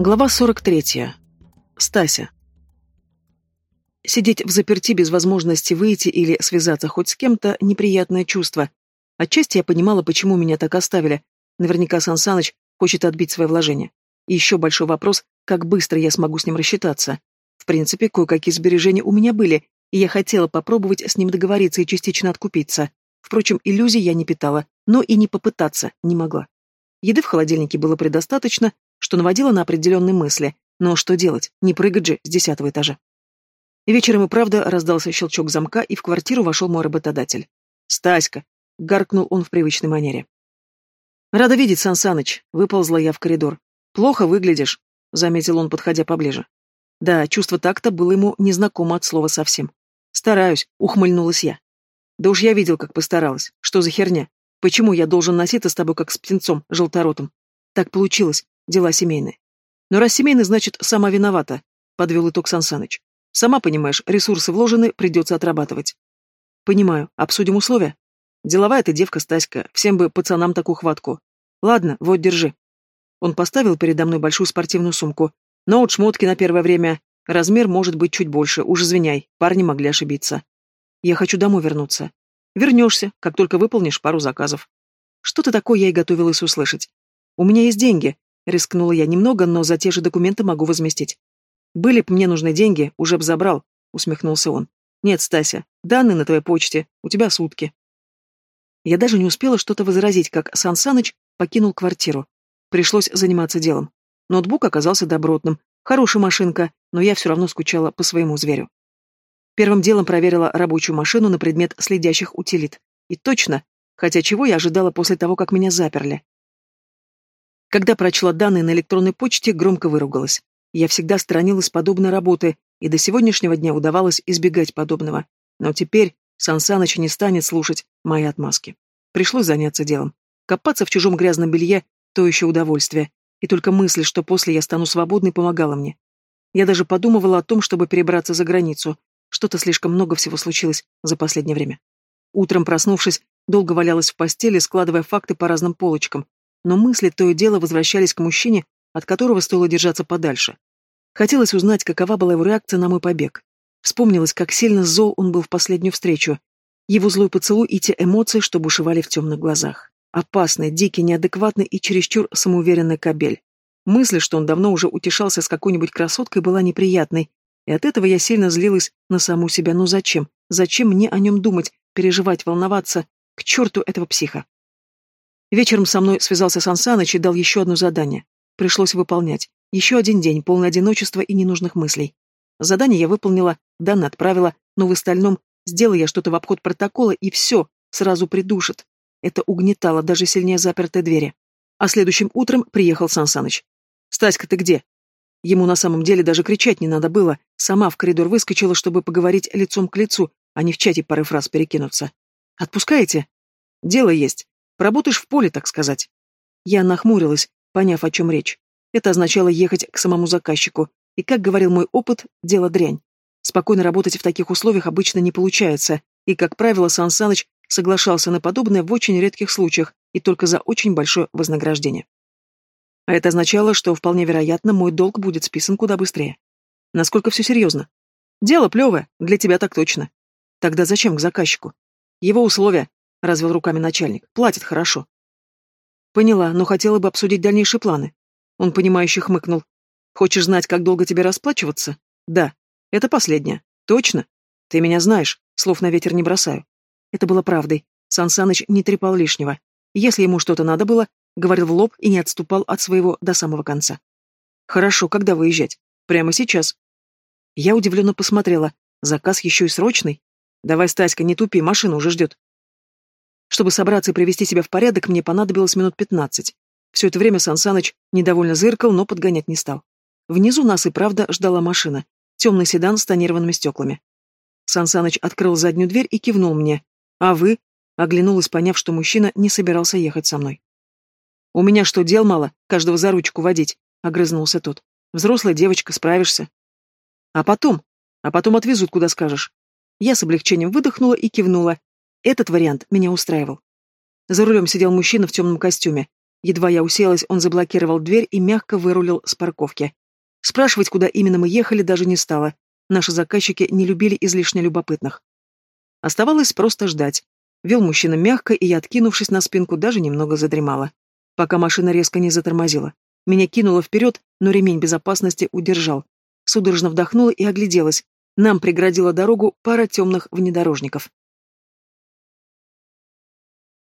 Глава 43. Стася. Сидеть в заперти без возможности выйти или связаться хоть с кем-то – неприятное чувство. Отчасти я понимала, почему меня так оставили. Наверняка Сан Саныч хочет отбить свои вложения. И еще большой вопрос, как быстро я смогу с ним рассчитаться. В принципе, кое-какие сбережения у меня были, и я хотела попробовать с ним договориться и частично откупиться. Впрочем, иллюзий я не питала, но и не попытаться не могла. Еды в холодильнике было предостаточно, что наводило на определенные мысли. Но что делать? Не прыгать же с десятого этажа. Вечером и правда раздался щелчок замка, и в квартиру вошел мой работодатель. «Стаська!» — гаркнул он в привычной манере. «Рада видеть, Сан Саныч!» — выползла я в коридор. «Плохо выглядишь», — заметил он, подходя поближе. Да, чувство такта было ему незнакомо от слова совсем. «Стараюсь», — ухмыльнулась я. «Да уж я видел, как постаралась. Что за херня? Почему я должен носиться с тобой как с птенцом желторотым? Так получилось дела семейные. Но раз семейный, значит, сама виновата, подвел итог Сансаныч. Сама понимаешь, ресурсы вложены, придется отрабатывать. Понимаю, обсудим условия. Деловая ты девка, Стаська, всем бы пацанам такую хватку. Ладно, вот, держи. Он поставил передо мной большую спортивную сумку. Но от шмотки на первое время. Размер может быть чуть больше, уж извиняй, парни могли ошибиться. Я хочу домой вернуться. Вернешься, как только выполнишь пару заказов. Что-то такое я и готовилась услышать. У меня есть деньги, Рискнула я немного, но за те же документы могу возместить. Были б мне нужны деньги, уже б забрал, усмехнулся он. Нет, Стася, данные на твоей почте, у тебя сутки. Я даже не успела что-то возразить, как Сан Саныч покинул квартиру. Пришлось заниматься делом. Ноутбук оказался добротным, хорошая машинка, но я все равно скучала по своему зверю. Первым делом проверила рабочую машину на предмет следящих утилит. И точно, хотя чего я ожидала после того, как меня заперли. Когда прочла данные на электронной почте, громко выругалась. Я всегда сторонилась подобной работы, и до сегодняшнего дня удавалось избегать подобного. Но теперь Сан Саныч не станет слушать мои отмазки. Пришлось заняться делом. Копаться в чужом грязном белье — то еще удовольствие. И только мысль, что после я стану свободной, помогала мне. Я даже подумывала о том, чтобы перебраться за границу. Что-то слишком много всего случилось за последнее время. Утром, проснувшись, долго валялась в постели, складывая факты по разным полочкам, но мысли то и дело возвращались к мужчине, от которого стоило держаться подальше. Хотелось узнать, какова была его реакция на мой побег. Вспомнилось, как сильно зол он был в последнюю встречу. Его злой поцелуй и те эмоции, что бушевали в темных глазах. Опасный, дикий, неадекватный и чересчур самоуверенный кобель. Мысль, что он давно уже утешался с какой-нибудь красоткой, была неприятной, и от этого я сильно злилась на саму себя. Ну зачем? Зачем мне о нем думать, переживать, волноваться? К черту этого психа. Вечером со мной связался Сан Саныч и дал еще одно задание. Пришлось выполнять. Еще один день, полный одиночества и ненужных мыслей. Задание я выполнила, данные отправила, но в остальном сделала я что-то в обход протокола, и все, сразу придушит. Это угнетало даже сильнее запертой двери. А следующим утром приехал Сан Саныч. «Стаська, ты где?» Ему на самом деле даже кричать не надо было. Сама в коридор выскочила, чтобы поговорить лицом к лицу, а не в чате пары фраз перекинуться. «Отпускаете?» «Дело есть. Поработаешь в поле, так сказать. Я нахмурилась, поняв, о чем речь. Это означало ехать к самому заказчику. И, как говорил мой опыт, дело дрянь. Спокойно работать в таких условиях обычно не получается, и, как правило, Сан Саныч соглашался на подобное в очень редких случаях и только за очень большое вознаграждение. А это означало, что вполне вероятно мой долг будет списан куда быстрее. Насколько все серьезно? Дело плевое, для тебя так точно. Тогда зачем к заказчику? Его условия, — развел руками начальник. «Платит хорошо». «Поняла, но хотела бы обсудить дальнейшие планы». Он, понимающе хмыкнул. «Хочешь знать, как долго тебе расплачиваться?» «Да. Это последнее. Точно? Ты меня знаешь. Слов на ветер не бросаю». Это было правдой. Сан Саныч не трепал лишнего. Если ему что-то надо было, говорил в лоб и не отступал от своего до самого конца. «Хорошо, когда выезжать? Прямо сейчас». Я удивленно посмотрела. Заказ еще и срочный. «Давай, Стаська, не тупи, машина уже ждет». Чтобы собраться и привести себя в порядок, мне понадобилось минут пятнадцать. Все это время Сансаныч недовольно зыркал, но подгонять не стал. Внизу нас и правда ждала машина. Темный седан с тонированными стеклами. Сансаныч открыл заднюю дверь и кивнул мне. «А вы?» — оглянулась, поняв, что мужчина не собирался ехать со мной. «У меня что, дел мало, каждого за ручку водить?» — огрызнулся тот. «Взрослая девочка, справишься». «А потом? А потом отвезут, куда скажешь». Я с облегчением выдохнула и кивнула, этот вариант меня устраивал. За рулем сидел мужчина в темном костюме. Едва я уселась, он заблокировал дверь и мягко вырулил с парковки. Спрашивать, куда именно мы ехали, даже не стало. Наши заказчики не любили излишне любопытных. Оставалось просто ждать. Вел мужчина мягко, и я, откинувшись на спинку, даже немного задремала. Пока машина резко не затормозила. Меня кинуло вперед, но ремень безопасности удержал. Судорожно вдохнула и огляделась. Нам преградила дорогу пара темных внедорожников.